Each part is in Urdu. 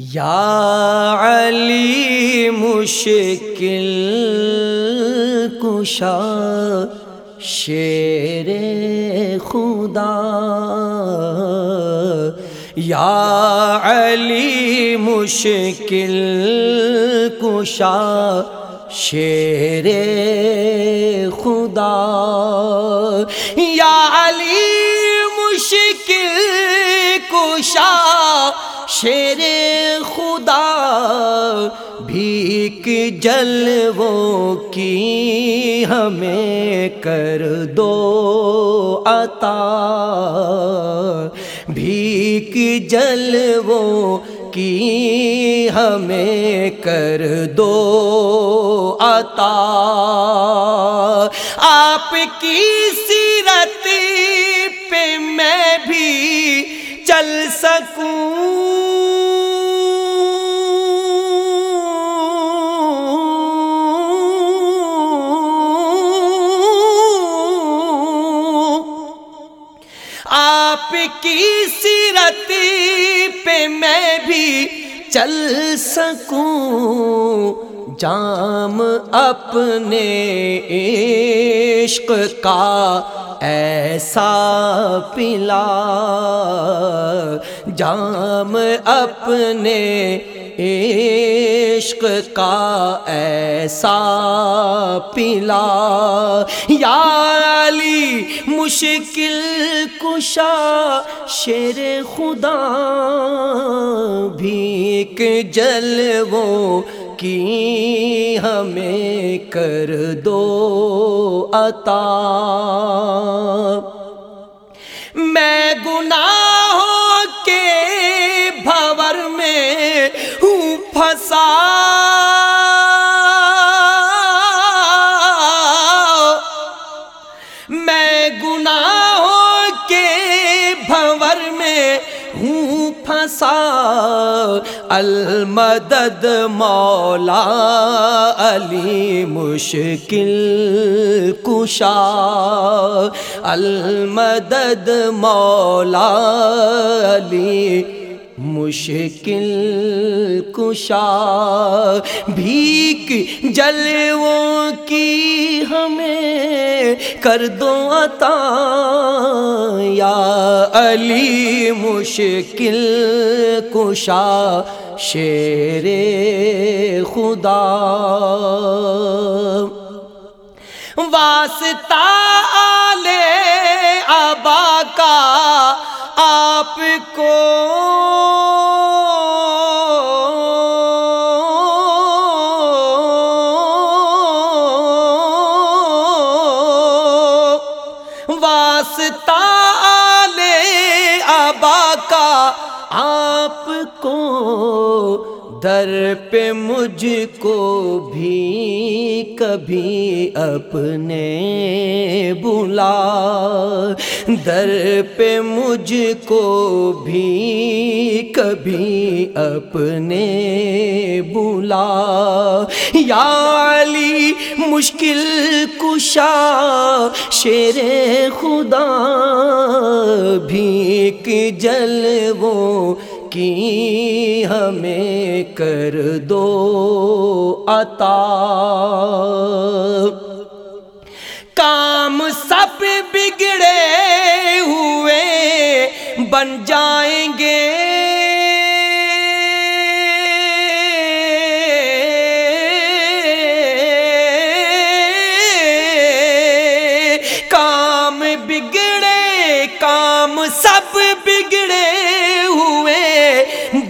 یا علی مشکل کشا شیر خدا یا علی مشکل کشا شیر خدا یا بھیک جلووں کی ہمیں کر دو عطا۔ بھیک جلووں کی ہمیں کر دو عطا۔ آپ کی سیرت پہ میں بھی چل سکوں۔ آپ کی سیرت پہ میں بھی چل سکوں۔ جام اپنے عشق کا ایسا پلا۔ جام اپنے عشق کا ایسا پلا۔ یا علی، مشکل کشا، شیر خدا بھیک جلووں کی ہمیں کر دو عطا۔ میں گناہوں ہوں پھنسا المدد مولا علی مشکل کشا۔ المدد مولا علی مشکل کشا بھیک جلووں کی ہمیں کر دو عطا یا علی مشکل کشا شیر خدا واسطہ واسطہ در پہ مجھ کو بھی کبھی اپنے بلا در پہ مجھ کو بھی کبھی اپنے بلا یا علی مشکل کشا شیر خدا، بھیک جلووں کی ہمیں کر دو عطا کام سب بگڑے ہوئے بن جائیں گے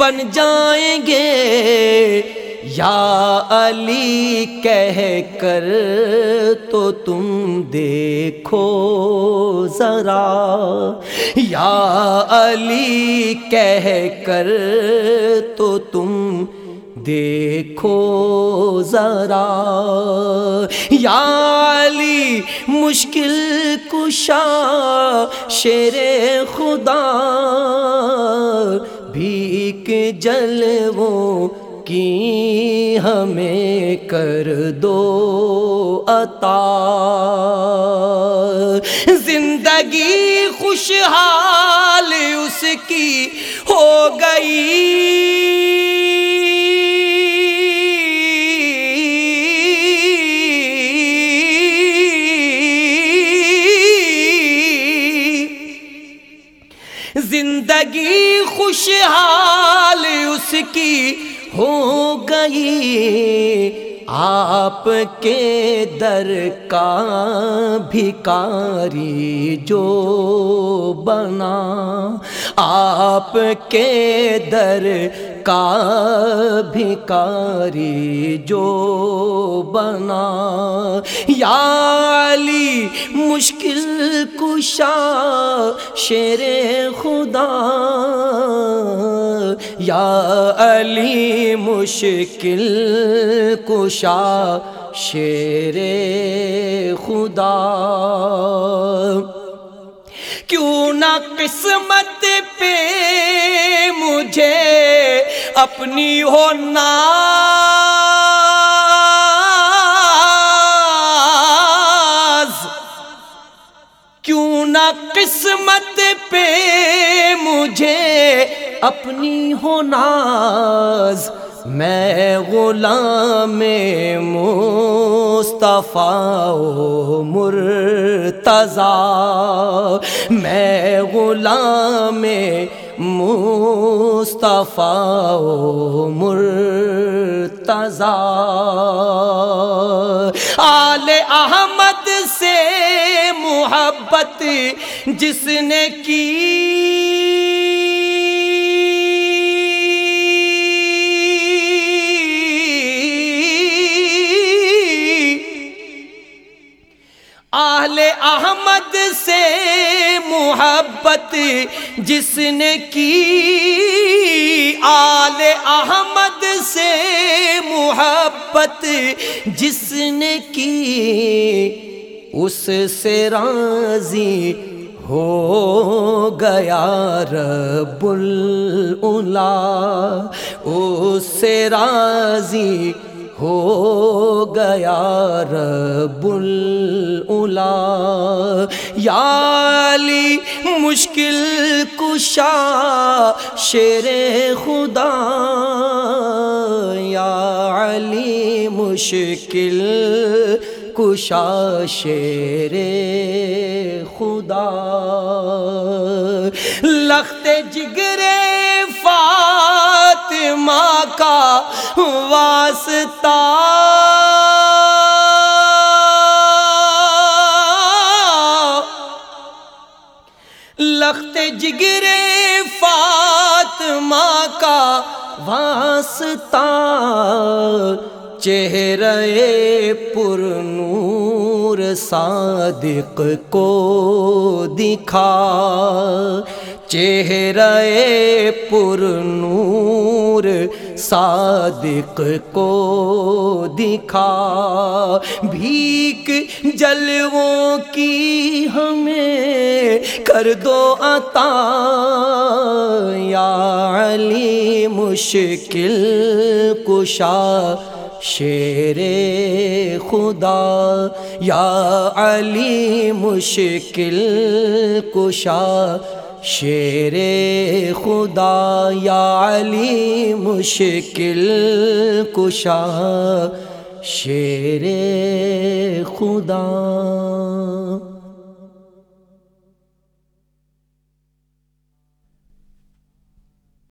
بن جائیں گے۔ یا علی کہہ کر تو تم دیکھو ذرا۔ یا علی کہہ کر تو تم دیکھو ذرا۔ یا علی مشکل کشا شیر خدا۔ بھیک جلووں کی ہمیں کر دو عطا۔ زندگی خوشحال اس کی ہو گئی۔ زندگی خوشحال اس کی ہو گئی۔ آپ کے در کا بھکاری جو بنا۔ آپ کے در کا بھکاری جو بنا۔ یا علی، مشکل کشا، شیر خدا۔ یا علی، مشکل کشا، شیر خدا۔ کیوں نہ قسمت پہ مجھے اپنی ہونا کیوں نہ قسمت پہ مجھے اپنی ہو ناز۔ میں غلام مصطفیٰ مرتضی، میں غلام مصطفیٰ مرتضی۔ آل احمد سے محبت جس نے کی محبت جس نے کی، آل احمد سے محبت جس نے کی، اس سے راضی ہو گیا رب الا اس سے راضی ہو گیا رب الا یا علی، مشکل کشا، شیر خدا، یا علی، مشکل کشا، شیر خدا۔ لخت جگر فاطمہ کا واسطہ لخت جگر فاطمہ کا واسطہ چہرے پر نور صادق کو دکھا۔ چہرے پر نور صادق کو دکھا۔ بھیک جلووں کی ہمیں کر دو عطا۔ یا علی مشکل کشا شیر خدا۔ یا علی مشکل کشا شیر خدا یا علی مشکل کشا شیر خدا